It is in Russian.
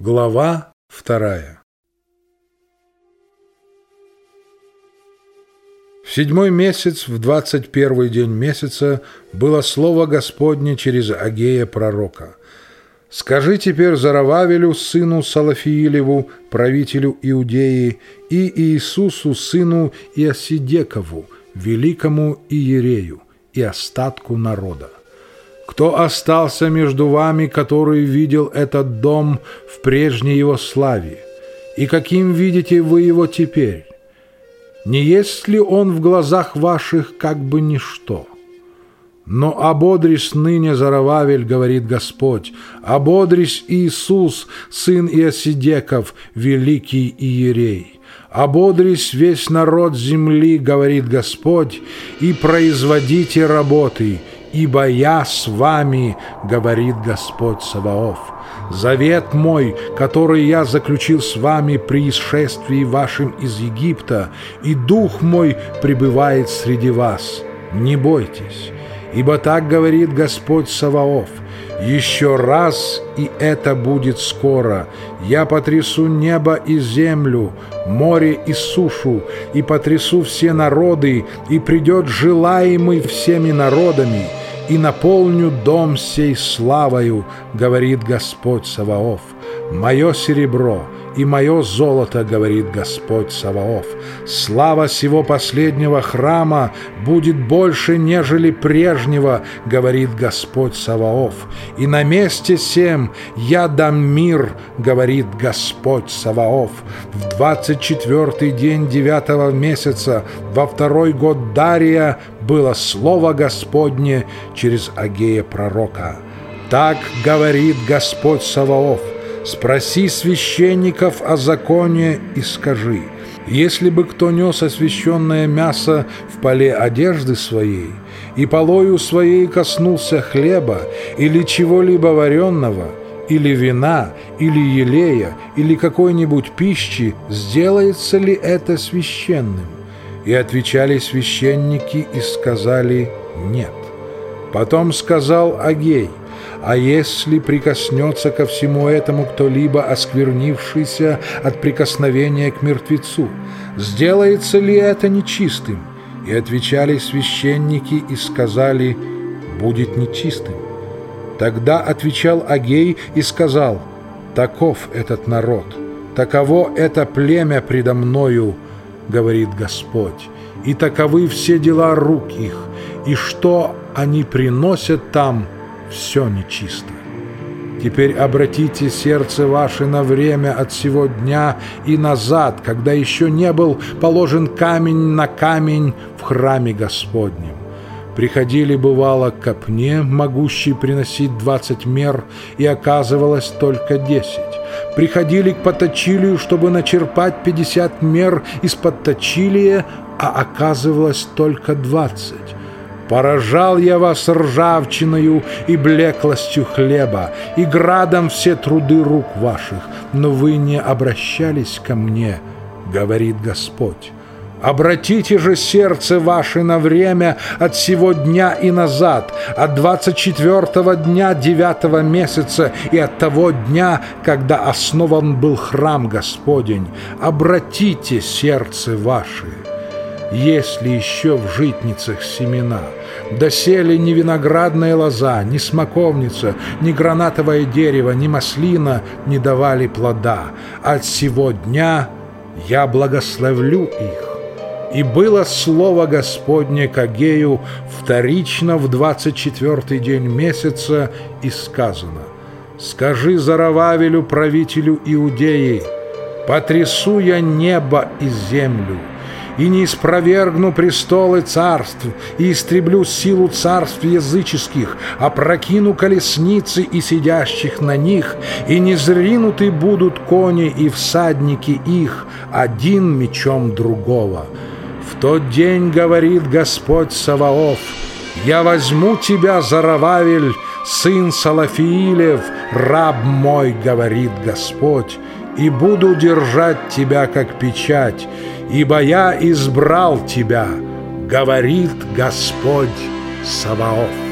Глава вторая В седьмой месяц, в двадцать первый день месяца, было слово Господне через Агея пророка. «Скажи теперь Зарававелю, сыну Салафиилеву, правителю Иудеи, и Иисусу, сыну Иосидекову, великому Иерею, и остатку народа. Кто остался между вами, который видел этот дом в прежней его славе? И каким видите вы его теперь? Не есть ли он в глазах ваших как бы ничто? Но ободрись ныне, Зарававель, говорит Господь, ободрись Иисус, сын Иосидеков, великий Иерей. Ободрись весь народ земли, говорит Господь, и производите работы, ибо я с вами, говорит Господь Саваоф. Завет мой, который я заключил с вами при исшествии вашим из Египта, и дух мой пребывает среди вас. Не бойтесь, ибо так говорит Господь Саваоф. Еще раз, и это будет скоро. Я потрясу небо и землю, море и сушу, и потрясу все народы, и придет желаемый всеми народами, и наполню дом сей славою, говорит Господь Саваоф. Мое серебро — и мое золото, говорит Господь Саваоф. Слава сего последнего храма будет больше, нежели прежнего, говорит Господь Саваоф. И на месте сем я дам мир, говорит Господь Саваоф. В двадцать четвертый день девятого месяца, во второй год Дария, было слово Господне через Агея пророка. Так говорит Господь Саваоф – Спроси священников о законе и скажи, если бы кто нес освященное мясо в поле одежды своей, и полою своей коснулся хлеба или чего-либо вареного, или вина, или елея, или какой-нибудь пищи, сделается ли это священным? И отвечали священники и сказали «нет». Потом сказал Агей, а если прикоснется ко всему этому кто-либо осквернившийся от прикосновения к мертвецу, сделается ли это нечистым? И отвечали священники и сказали, будет нечистым. Тогда отвечал Агей и сказал, таков этот народ, таково это племя предо мною, говорит Господь, и таковы все дела рук их, и что они приносят там – все нечисто. Теперь обратите сердце ваше на время от сего дня и назад, когда еще не был положен камень на камень в храме Господнем. Приходили, бывало, к копне, могущей приносить двадцать мер, и оказывалось только десять. Приходили к поточилию, чтобы начерпать пятьдесят мер из подточилия, а оказывалось только двадцать. Поражал я вас ржавчиною и блеклостью хлеба, и градом все труды рук ваших, но вы не обращались ко мне, говорит Господь. Обратите же сердце ваше на время от сего дня и назад, от двадцать четвертого дня девятого месяца и от того дня, когда основан был храм Господень. Обратите сердце ваше. Есть ли еще в житницах семена? Досели ни виноградная лоза, ни смоковница, ни гранатовое дерево, ни маслина не давали плода. От сего дня я благословлю их. И было слово Господне к Агею вторично в двадцать четвертый день месяца, и сказано, «Скажи Зарававелю, правителю Иудеи, потрясу я небо и землю, и не испровергну престолы царств, и истреблю силу царств языческих, а прокину колесницы и сидящих на них, и не зринуты будут кони и всадники их, один мечом другого. В тот день говорит Господь Саваоф, «Я возьму тебя, Зарававель, сын Салафиилев, раб мой, говорит Господь, и буду держать тебя, как печать, ибо я избрал тебя, говорит Господь Саваоф.